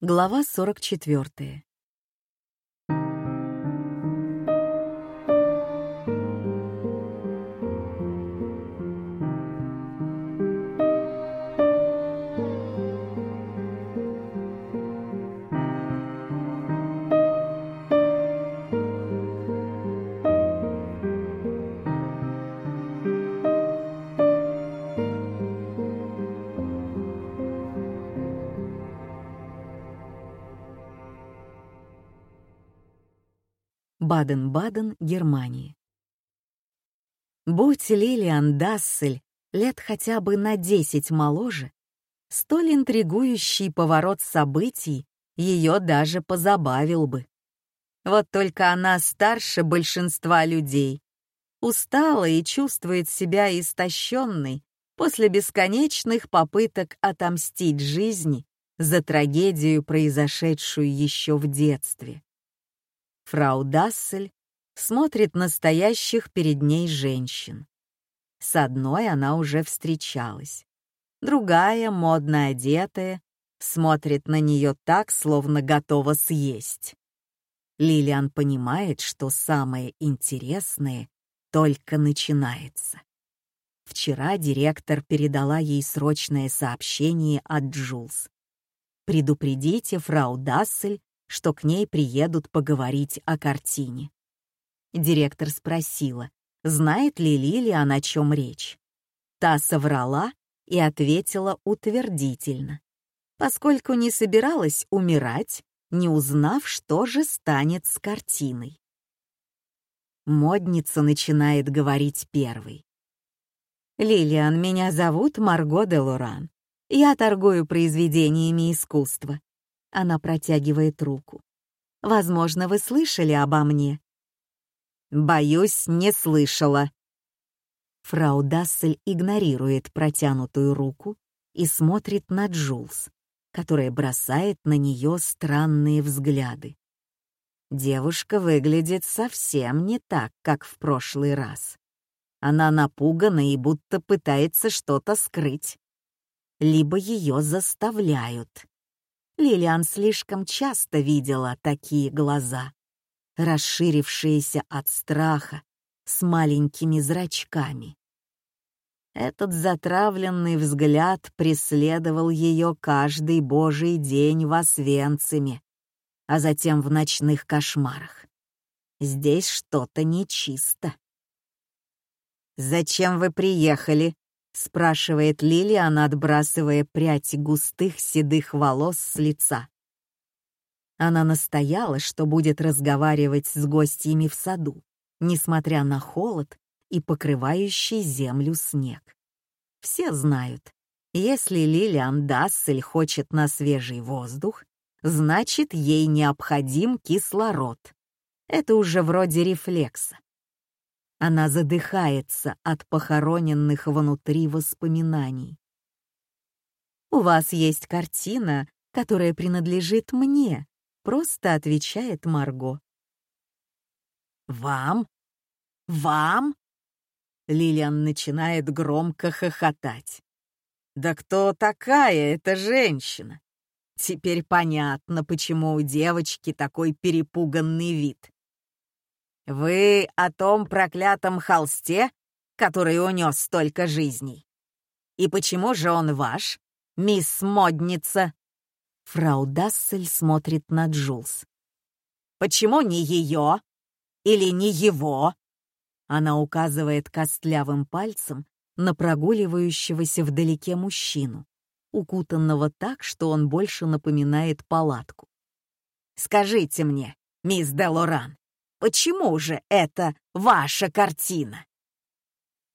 Глава 44. Баден-Баден, Германия. Будь Лилиан Дассель лет хотя бы на десять моложе, столь интригующий поворот событий ее даже позабавил бы. Вот только она старше большинства людей, устала и чувствует себя истощенной после бесконечных попыток отомстить жизни за трагедию, произошедшую еще в детстве. Фрау Дассель смотрит настоящих перед ней женщин. С одной она уже встречалась. Другая, модно одетая, смотрит на нее так, словно готова съесть. Лилиан понимает, что самое интересное только начинается. Вчера директор передала ей срочное сообщение от Джулс. «Предупредите фрау Дассель, что к ней приедут поговорить о картине. Директор спросила, знает ли Лилиан, о чем речь. Та соврала и ответила утвердительно, поскольку не собиралась умирать, не узнав, что же станет с картиной. Модница начинает говорить первой. «Лилиан, меня зовут Марго де Лоран. Я торгую произведениями искусства. Она протягивает руку. «Возможно, вы слышали обо мне?» «Боюсь, не слышала». Фрау Дассель игнорирует протянутую руку и смотрит на Джулс, которая бросает на нее странные взгляды. Девушка выглядит совсем не так, как в прошлый раз. Она напугана и будто пытается что-то скрыть. Либо ее заставляют. Лилиан слишком часто видела такие глаза, расширившиеся от страха, с маленькими зрачками. Этот затравленный взгляд преследовал ее каждый божий день в Освенциме, а затем в ночных кошмарах. Здесь что-то нечисто. «Зачем вы приехали?» Спрашивает Лилиан, отбрасывая прядь густых седых волос с лица. Она настояла, что будет разговаривать с гостями в саду, несмотря на холод и покрывающий землю снег. Все знают, если Лилиан Дассель хочет на свежий воздух, значит, ей необходим кислород. Это уже вроде рефлекса. Она задыхается от похороненных внутри воспоминаний. «У вас есть картина, которая принадлежит мне», — просто отвечает Марго. «Вам? Вам?» Лилиан начинает громко хохотать. «Да кто такая эта женщина? Теперь понятно, почему у девочки такой перепуганный вид. «Вы о том проклятом холсте, который унес столько жизней? И почему же он ваш, мисс Модница?» Фрау Дассель смотрит на Джулс. «Почему не ее? Или не его?» Она указывает костлявым пальцем на прогуливающегося вдалеке мужчину, укутанного так, что он больше напоминает палатку. «Скажите мне, мисс Делоран, Почему же это ваша картина?»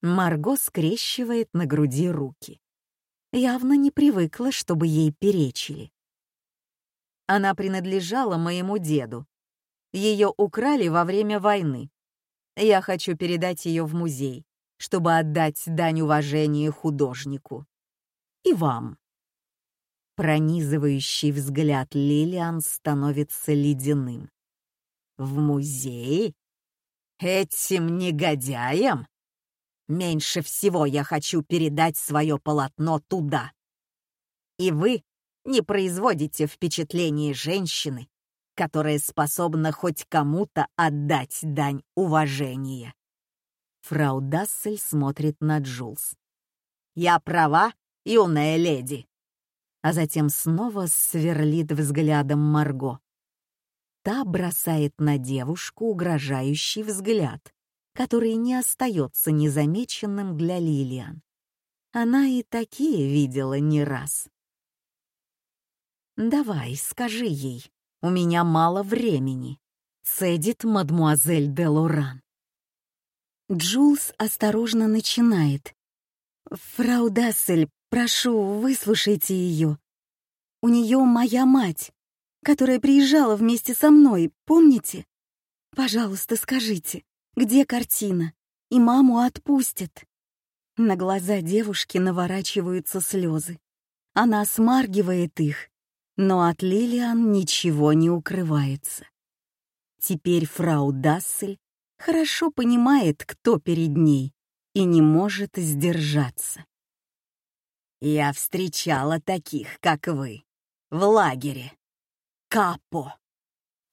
Марго скрещивает на груди руки. Явно не привыкла, чтобы ей перечили. Она принадлежала моему деду. Ее украли во время войны. Я хочу передать ее в музей, чтобы отдать дань уважения художнику. И вам. Пронизывающий взгляд Лилиан становится ледяным. В музей? Этим негодяям? Меньше всего я хочу передать свое полотно туда. И вы не производите впечатление женщины, которая способна хоть кому-то отдать дань уважения. Фрау Дассель смотрит на Джулс. «Я права, юная леди?» А затем снова сверлит взглядом Марго. Та бросает на девушку угрожающий взгляд, который не остается незамеченным для Лилиан. Она и такие видела не раз. «Давай, скажи ей, у меня мало времени», — цедит мадмуазель де Лоран. Джулс осторожно начинает. «Фрау Дассель, прошу, выслушайте ее. У нее моя мать, которая приезжала вместе со мной, помните? Пожалуйста, скажите, где картина? И маму отпустят». На глаза девушки наворачиваются слезы. Она смаргивает их, но от Лилиан ничего не укрывается. Теперь фрау Дассель хорошо понимает, кто перед ней, и не может сдержаться. «Я встречала таких, как вы, в лагере. Капо».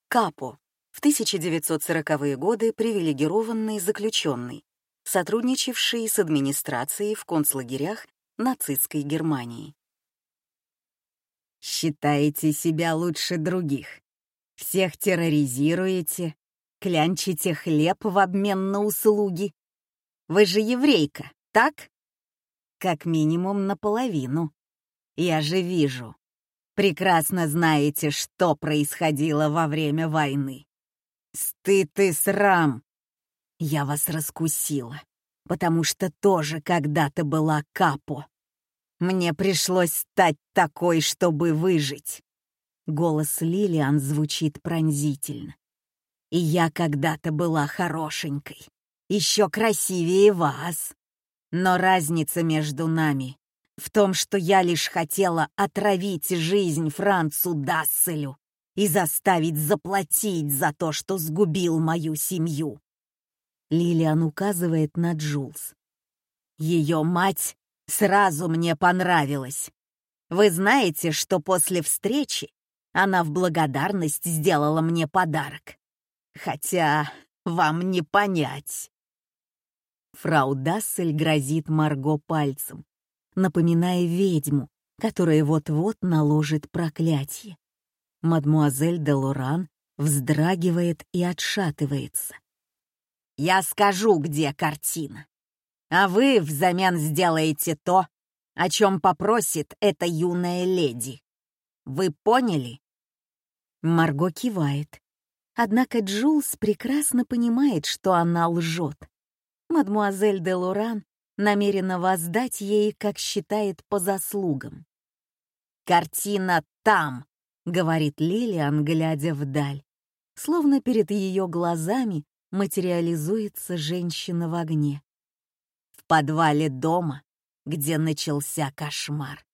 Капо в 1940-е годы привилегированный заключенный, сотрудничавший с администрацией в концлагерях нацистской Германии. Считаете себя лучше других. Всех терроризируете, клянчите хлеб в обмен на услуги. Вы же еврейка, так? Как минимум наполовину. Я же вижу. Прекрасно знаете, что происходило во время войны. Стыд и срам. Я вас раскусила, потому что тоже когда-то была капо. Мне пришлось стать такой, чтобы выжить. Голос Лилиан звучит пронзительно. И я когда-то была хорошенькой, еще красивее вас. Но разница между нами в том, что я лишь хотела отравить жизнь Францу Дасселю и заставить заплатить за то, что сгубил мою семью. Лилиан указывает на Джулс. Ее мать сразу мне понравилась. Вы знаете, что после встречи она в благодарность сделала мне подарок. Хотя вам не понять. Фрау Дассель грозит Марго пальцем, напоминая ведьму, которая вот-вот наложит проклятие. Мадмуазель де Лоран вздрагивает и отшатывается. «Я скажу, где картина а вы взамен сделаете то, о чем попросит эта юная леди. Вы поняли?» Марго кивает. Однако Джулс прекрасно понимает, что она лжет. Мадмуазель де Лоран намерена воздать ей, как считает, по заслугам. «Картина там», — говорит Лилиан, глядя вдаль, словно перед ее глазами материализуется женщина в огне подвале дома, где начался кошмар.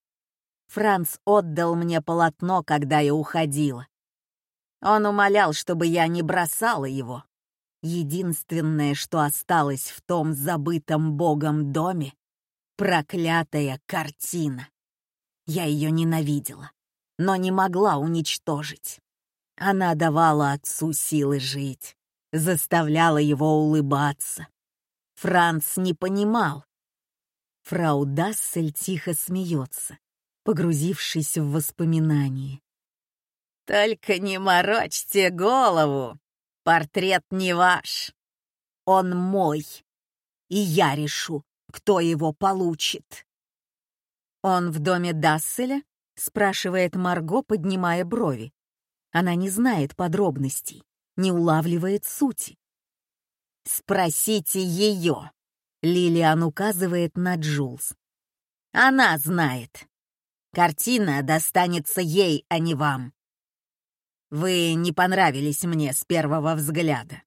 Франц отдал мне полотно, когда я уходила. Он умолял, чтобы я не бросала его. Единственное, что осталось в том забытом богом доме — проклятая картина. Я ее ненавидела, но не могла уничтожить. Она давала отцу силы жить, заставляла его улыбаться, Франц не понимал. Фрау Дассель тихо смеется, погрузившись в воспоминания. «Только не морочьте голову! Портрет не ваш! Он мой, и я решу, кто его получит!» «Он в доме Дасселя?» — спрашивает Марго, поднимая брови. Она не знает подробностей, не улавливает сути. «Спросите ее!» Лилиан указывает на Джулс. «Она знает. Картина достанется ей, а не вам. Вы не понравились мне с первого взгляда».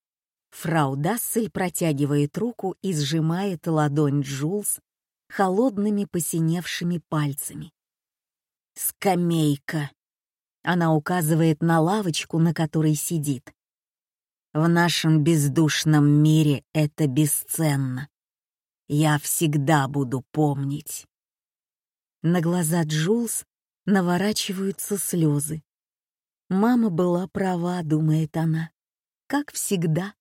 Фрау Дассель протягивает руку и сжимает ладонь Джулс холодными посиневшими пальцами. «Скамейка!» Она указывает на лавочку, на которой сидит. В нашем бездушном мире это бесценно. Я всегда буду помнить. На глаза Джулс наворачиваются слезы. Мама была права, думает она, как всегда.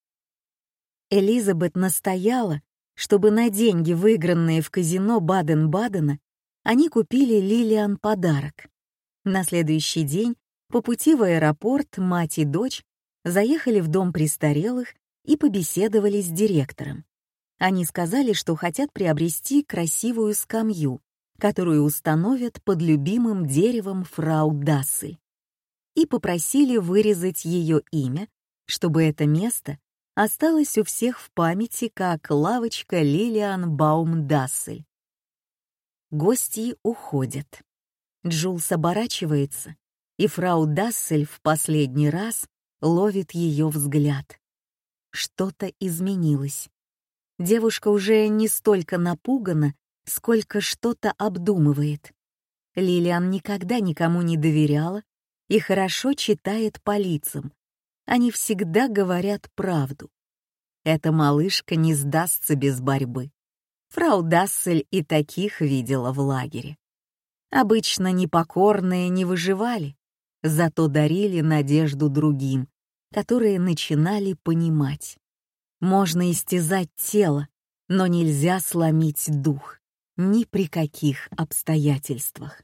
Элизабет настояла, чтобы на деньги, выигранные в казино Баден-Бадена, они купили Лилиан подарок. На следующий день по пути в аэропорт мать и дочь заехали в дом престарелых и побеседовали с директором. Они сказали, что хотят приобрести красивую скамью, которую установят под любимым деревом фрау Дассель, и попросили вырезать ее имя, чтобы это место осталось у всех в памяти как лавочка Лилиан Баум Дассель. Гости уходят. Джулс оборачивается, и фрау Дассель в последний раз ловит ее взгляд. Что-то изменилось. Девушка уже не столько напугана, сколько что-то обдумывает. Лилиан никогда никому не доверяла и хорошо читает по лицам. Они всегда говорят правду. Эта малышка не сдастся без борьбы. Фрау Дассель и таких видела в лагере. Обычно непокорные не выживали, зато дарили надежду другим, которые начинали понимать. Можно истязать тело, но нельзя сломить дух ни при каких обстоятельствах.